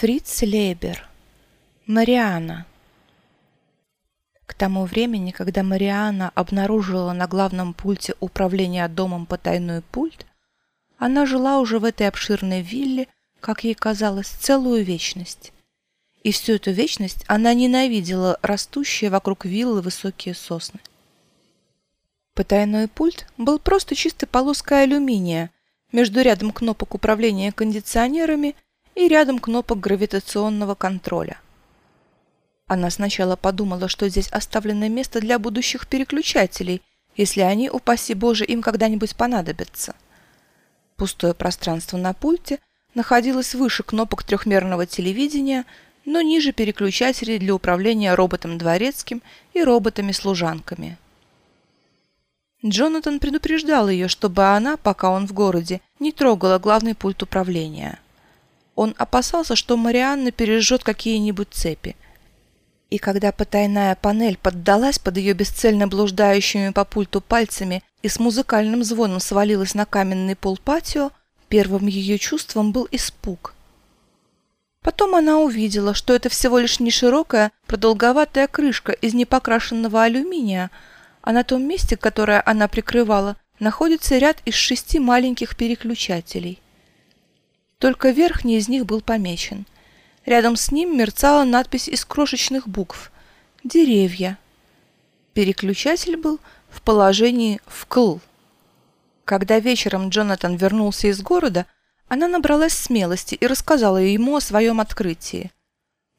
Фриц Лейбер. Мариана. К тому времени, когда Мариана обнаружила на главном пульте управления домом потайной пульт, она жила уже в этой обширной вилле, как ей казалось, целую вечность. И всю эту вечность она ненавидела растущие вокруг виллы высокие сосны. Потайной пульт был просто чистой полоской алюминия между рядом кнопок управления кондиционерами – и рядом кнопок гравитационного контроля. Она сначала подумала, что здесь оставлено место для будущих переключателей, если они, упаси Боже, им когда-нибудь понадобятся. Пустое пространство на пульте находилось выше кнопок трехмерного телевидения, но ниже переключателей для управления роботом дворецким и роботами-служанками. Джонатан предупреждал ее, чтобы она, пока он в городе, не трогала главный пульт управления. Он опасался, что Марианна пережжет какие-нибудь цепи. И когда потайная панель поддалась под ее бесцельно блуждающими по пульту пальцами и с музыкальным звоном свалилась на каменный пол патио, первым ее чувством был испуг. Потом она увидела, что это всего лишь не широкая, продолговатая крышка из непокрашенного алюминия, а на том месте, которое она прикрывала, находится ряд из шести маленьких переключателей. Только верхний из них был помечен. Рядом с ним мерцала надпись из крошечных букв «Деревья». Переключатель был в положении «вкл». Когда вечером Джонатан вернулся из города, она набралась смелости и рассказала ему о своем открытии.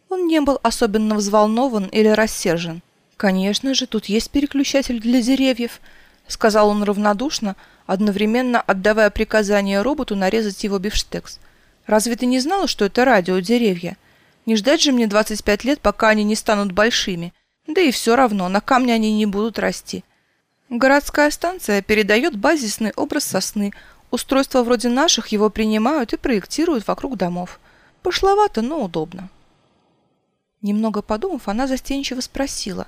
Он не был особенно взволнован или рассержен. «Конечно же, тут есть переключатель для деревьев», — сказал он равнодушно, одновременно отдавая приказание роботу нарезать его бифштекс. Разве ты не знала, что это радиодеревья? Не ждать же мне 25 лет, пока они не станут большими. Да и все равно, на камне они не будут расти. Городская станция передает базисный образ сосны. Устройства вроде наших его принимают и проектируют вокруг домов. Пошловато, но удобно. Немного подумав, она застенчиво спросила.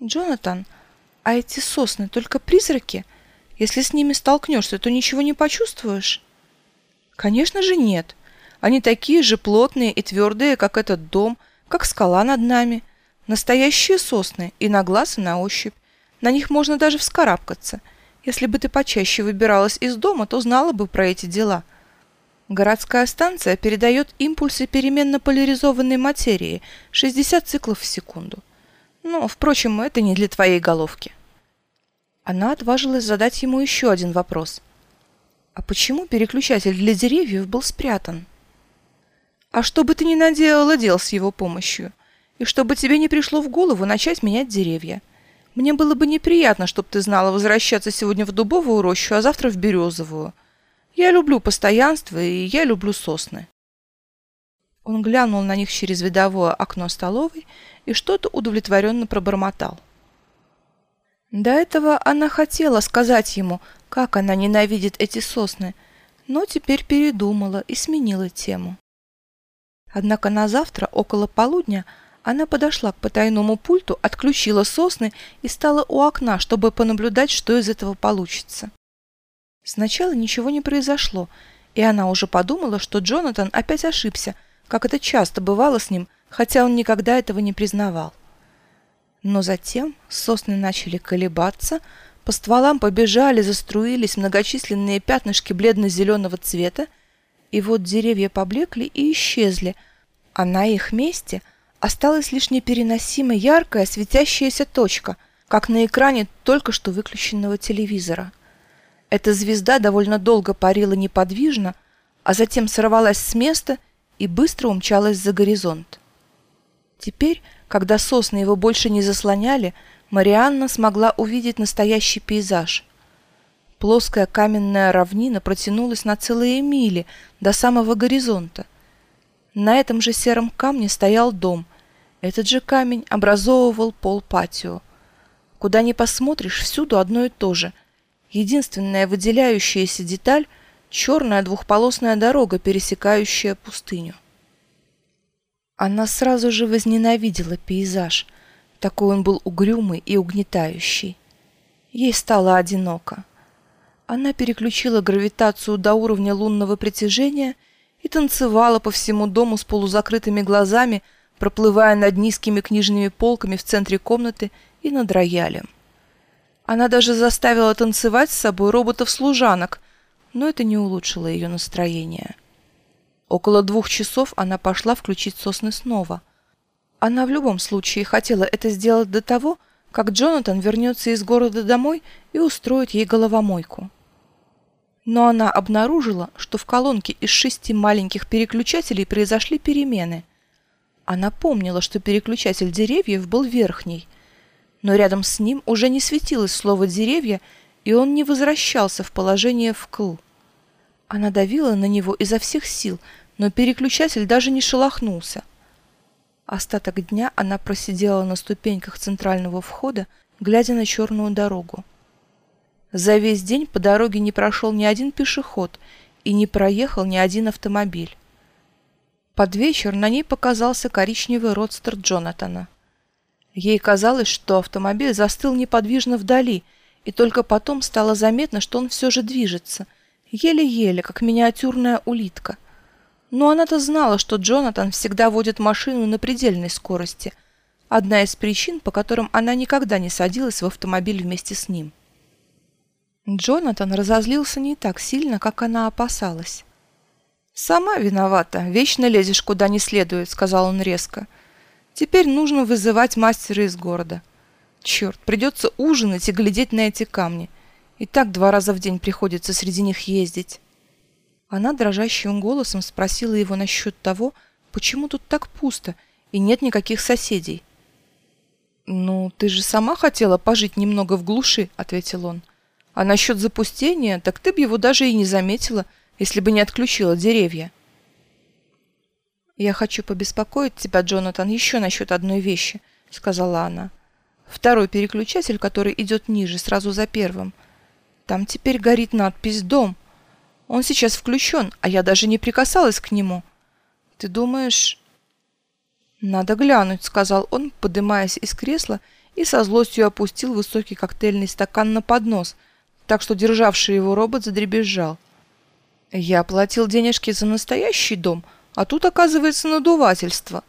«Джонатан, а эти сосны только призраки? Если с ними столкнешься, то ничего не почувствуешь?» Конечно же нет. Они такие же плотные и твердые, как этот дом, как скала над нами. Настоящие сосны, и на глаз, и на ощупь. На них можно даже вскарабкаться. Если бы ты почаще выбиралась из дома, то знала бы про эти дела. Городская станция передает импульсы переменно поляризованной материи 60 циклов в секунду. Но, впрочем, это не для твоей головки. Она отважилась задать ему еще один вопрос – а почему переключатель для деревьев был спрятан? А что бы ты ни наделала дел с его помощью, и чтобы тебе не пришло в голову начать менять деревья. Мне было бы неприятно, чтобы ты знала возвращаться сегодня в дубовую рощу, а завтра в березовую. Я люблю постоянство, и я люблю сосны. Он глянул на них через видовое окно столовой и что-то удовлетворенно пробормотал. До этого она хотела сказать ему, как она ненавидит эти сосны, но теперь передумала и сменила тему. Однако на завтра, около полудня, она подошла к потайному пульту, отключила сосны и стала у окна, чтобы понаблюдать, что из этого получится. Сначала ничего не произошло, и она уже подумала, что Джонатан опять ошибся, как это часто бывало с ним, хотя он никогда этого не признавал. Но затем сосны начали колебаться, по стволам побежали, заструились многочисленные пятнышки бледно-зеленого цвета, и вот деревья поблекли и исчезли, а на их месте осталась лишь непереносимо яркая светящаяся точка, как на экране только что выключенного телевизора. Эта звезда довольно долго парила неподвижно, а затем сорвалась с места и быстро умчалась за горизонт. Теперь когда сосны его больше не заслоняли, Марианна смогла увидеть настоящий пейзаж. Плоская каменная равнина протянулась на целые мили до самого горизонта. На этом же сером камне стоял дом. Этот же камень образовывал пол патио. Куда ни посмотришь, всюду одно и то же. Единственная выделяющаяся деталь — черная двухполосная дорога, пересекающая пустыню. Она сразу же возненавидела пейзаж. Такой он был угрюмый и угнетающий. Ей стало одиноко. Она переключила гравитацию до уровня лунного притяжения и танцевала по всему дому с полузакрытыми глазами, проплывая над низкими книжными полками в центре комнаты и над роялем. Она даже заставила танцевать с собой роботов-служанок, но это не улучшило ее настроение. Около двух часов она пошла включить сосны снова. Она в любом случае хотела это сделать до того, как Джонатан вернется из города домой и устроит ей головомойку. Но она обнаружила, что в колонке из шести маленьких переключателей произошли перемены. Она помнила, что переключатель деревьев был верхний, но рядом с ним уже не светилось слово «деревья», и он не возвращался в положение вкл. Она давила на него изо всех сил, но переключатель даже не шелохнулся. Остаток дня она просидела на ступеньках центрального входа, глядя на черную дорогу. За весь день по дороге не прошел ни один пешеход и не проехал ни один автомобиль. Под вечер на ней показался коричневый родстер Джонатана. Ей казалось, что автомобиль застыл неподвижно вдали, и только потом стало заметно, что он все же движется, еле-еле, как миниатюрная улитка. Но она-то знала, что Джонатан всегда водит машину на предельной скорости, одна из причин, по которым она никогда не садилась в автомобиль вместе с ним. Джонатан разозлился не так сильно, как она опасалась. «Сама виновата, вечно лезешь куда не следует», — сказал он резко. — Теперь нужно вызывать мастера из города. Черт, придется ужинать и глядеть на эти камни. И так два раза в день приходится среди них ездить. Она дрожащим голосом спросила его насчет того, почему тут так пусто и нет никаких соседей. «Ну, ты же сама хотела пожить немного в глуши», — ответил он. «А насчет запустения, так ты бы его даже и не заметила, если бы не отключила деревья». «Я хочу побеспокоить тебя, Джонатан, еще насчет одной вещи», — сказала она. «Второй переключатель, который идет ниже, сразу за первым. Там теперь горит надпись «Дом». Он сейчас включен, а я даже не прикасалась к нему. Ты думаешь...» «Надо глянуть», — сказал он, подымаясь из кресла и со злостью опустил высокий коктейльный стакан на поднос, так что державший его робот задребезжал. «Я платил денежки за настоящий дом», — а тут, оказывается, надувательство.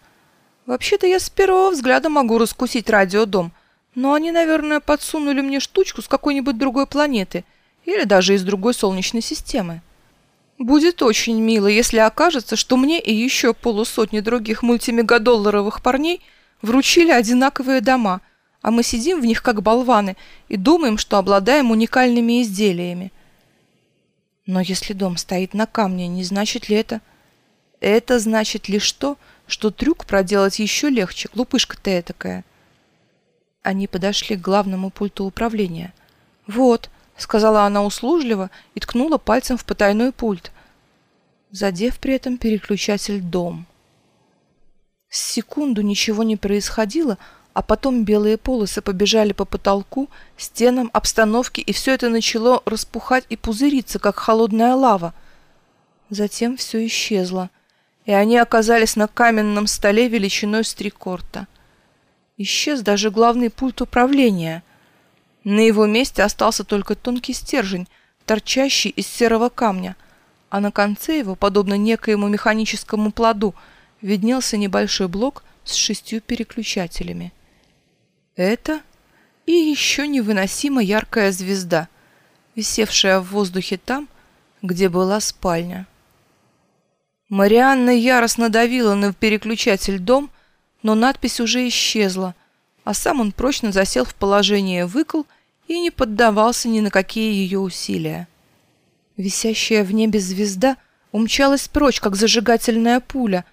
Вообще-то я с первого взгляда могу раскусить радиодом, но они, наверное, подсунули мне штучку с какой-нибудь другой планеты или даже из другой солнечной системы. Будет очень мило, если окажется, что мне и еще полусотни других мультимегадолларовых парней вручили одинаковые дома, а мы сидим в них как болваны и думаем, что обладаем уникальными изделиями. Но если дом стоит на камне, не значит ли это... Это значит лишь то, что трюк проделать еще легче, глупышка ты этакая. Они подошли к главному пульту управления. «Вот», — сказала она услужливо и ткнула пальцем в потайной пульт, задев при этом переключатель «Дом». С секунду ничего не происходило, а потом белые полосы побежали по потолку, стенам, обстановке, и все это начало распухать и пузыриться, как холодная лава. Затем все исчезло — и они оказались на каменном столе величиной с три. Исчез даже главный пульт управления. На его месте остался только тонкий стержень, торчащий из серого камня, а на конце его, подобно некоему механическому плоду, виднелся небольшой блок с шестью переключателями. Это и еще невыносимо яркая звезда, висевшая в воздухе там, где была спальня. Марианна яростно давила на переключатель «Дом», но надпись уже исчезла, а сам он прочно засел в положение «Выкл» и не поддавался ни на какие ее усилия. Висящая в небе звезда умчалась прочь, как зажигательная пуля,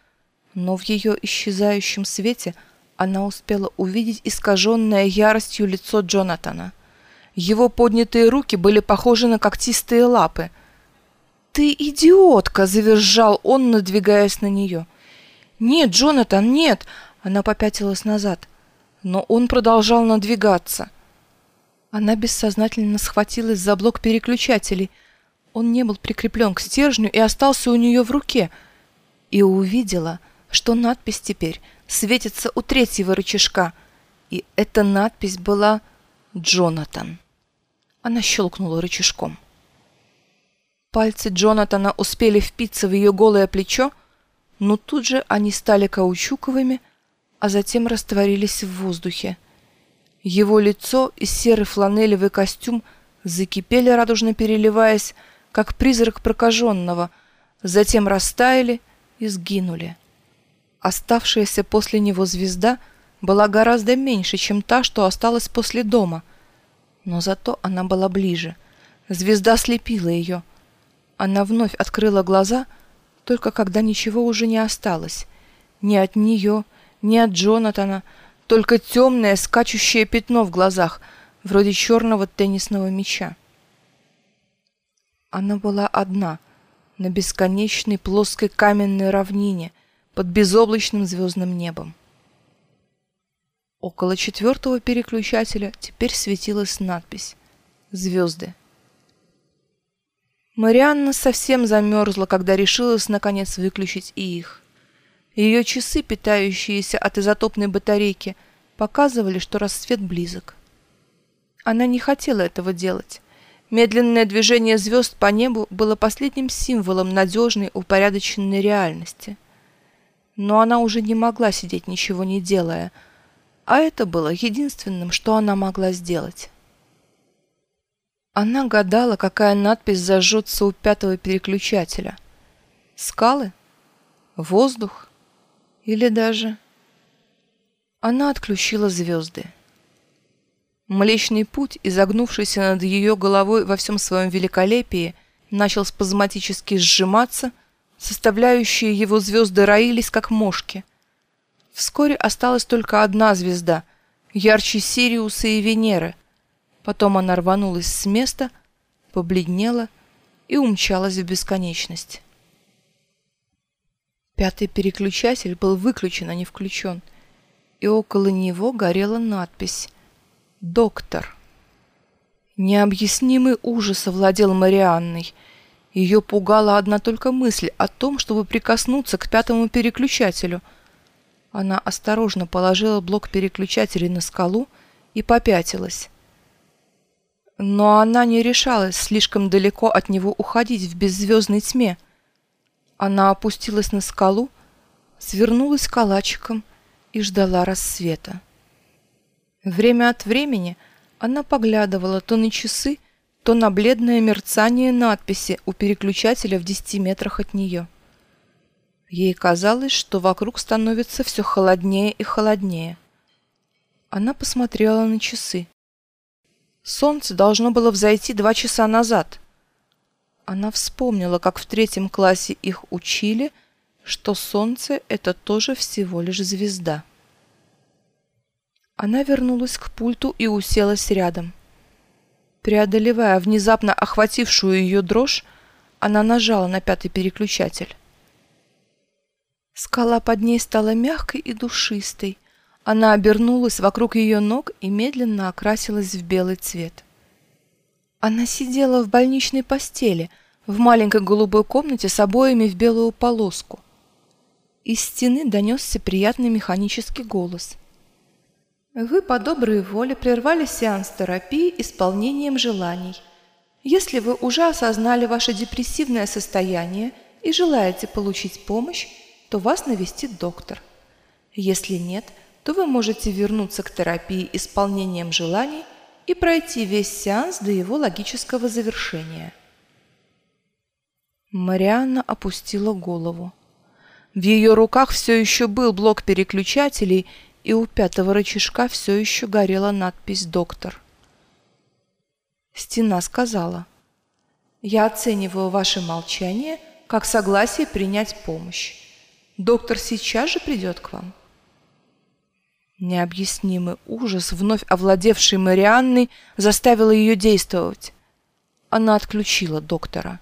но в ее исчезающем свете она успела увидеть искаженное яростью лицо Джонатана. Его поднятые руки были похожи на когтистые лапы — «Ты идиотка!» — завизжал он, надвигаясь на нее. «Нет, Джонатан, нет!» — она попятилась назад. Но он продолжал надвигаться. Она бессознательно схватилась за блок переключателей. Он не был прикреплен к стержню и остался у нее в руке. И увидела, что надпись теперь светится у третьего рычажка. И эта надпись была «Джонатан». Она щелкнула рычажком. Пальцы Джонатана успели впиться в ее голое плечо, но тут же они стали каучуковыми, а затем растворились в воздухе. Его лицо и серый фланелевый костюм закипели, радужно переливаясь, как призрак прокаженного, затем растаяли и сгинули. Оставшаяся после него звезда была гораздо меньше, чем та, что осталась после дома, но зато она была ближе. Звезда слепила ее. Она вновь открыла глаза, только когда ничего уже не осталось. Ни от нее, ни от Джонатана, только темное скачущее пятно в глазах, вроде черного теннисного мяча. Она была одна, на бесконечной плоской каменной равнине, под безоблачным звездным небом. Около четвертого переключателя теперь светилась надпись «Звезды». Марианна совсем замерзла, когда решилась наконец выключить и их. Ее часы, питающиеся от изотопной батарейки, показывали, что рассвет близок. Она не хотела этого делать. Медленное движение звезд по небу было последним символом надежной, упорядоченной реальности. Но она уже не могла сидеть, ничего не делая, а это было единственным, что она могла сделать. Она гадала, какая надпись зажжется у пятого переключателя. Скалы? Воздух? Или даже... Она отключила звезды. Млечный путь, изогнувшийся над ее головой во всем своем великолепии, начал спазматически сжиматься, составляющие его звезды роились, как мошки. Вскоре осталась только одна звезда, ярче Сириуса и Венеры. Потом она рванулась с места, побледнела и умчалась в бесконечность. Пятый переключатель был выключен, а не включен, и около него горела надпись «Доктор». Необъяснимый ужас овладел Марианной. Ее пугала одна только мысль о том, чтобы прикоснуться к пятому переключателю. Она осторожно положила блок переключателей на скалу и попятилась. Но она не решалась слишком далеко от него уходить в беззвездной тьме — она опустилась на скалу, свернулась калачиком и ждала рассвета. Время от времени она поглядывала то на часы, то на бледное мерцание надписи у переключателя в десяти метрах от нее. Ей казалось, что вокруг становится все холоднее и холоднее. Она посмотрела на часы. Солнце должно было взойти два часа назад. Она вспомнила, как в третьем классе их учили, что Солнце — это тоже всего лишь звезда. Она вернулась к пульту и уселась рядом. Преодолевая внезапно охватившую ее дрожь, она нажала на пятый переключатель. Скала под ней стала мягкой и душистой. Она обернулась вокруг ее ног и медленно окрасилась в белый цвет. Она сидела в больничной постели, в маленькой голубой комнате с обоями в белую полоску. Из стены донесся приятный механический голос. Вы по доброй воле прервали сеанс терапии исполнением желаний. Если вы уже осознали ваше депрессивное состояние и желаете получить помощь, то вас навестит доктор. Если нет, то вы можете вернуться к терапии исполнением желаний и пройти весь сеанс до его логического завершения. Марианна опустила голову. В ее руках все еще был блок переключателей, и у пятого рычажка все еще горела надпись «Доктор». Стена сказала, «Я оцениваю ваше молчание как согласие принять помощь. Доктор сейчас же придет к вам». Необъяснимый ужас, вновь овладевший Марианной, заставил ее действовать. Она отключила доктора.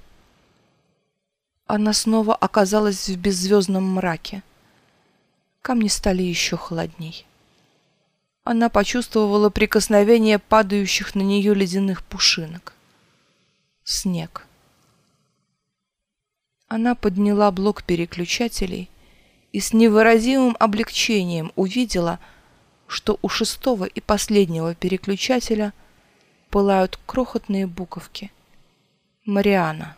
Она снова оказалась в беззвездном мраке. Камни стали еще холодней. Она почувствовала прикосновение падающих на нее ледяных пушинок. Снег. Она подняла блок переключателей и с невыразимым облегчением увидела, что у шестого и последнего переключателя пылают крохотные буковки. Мариана.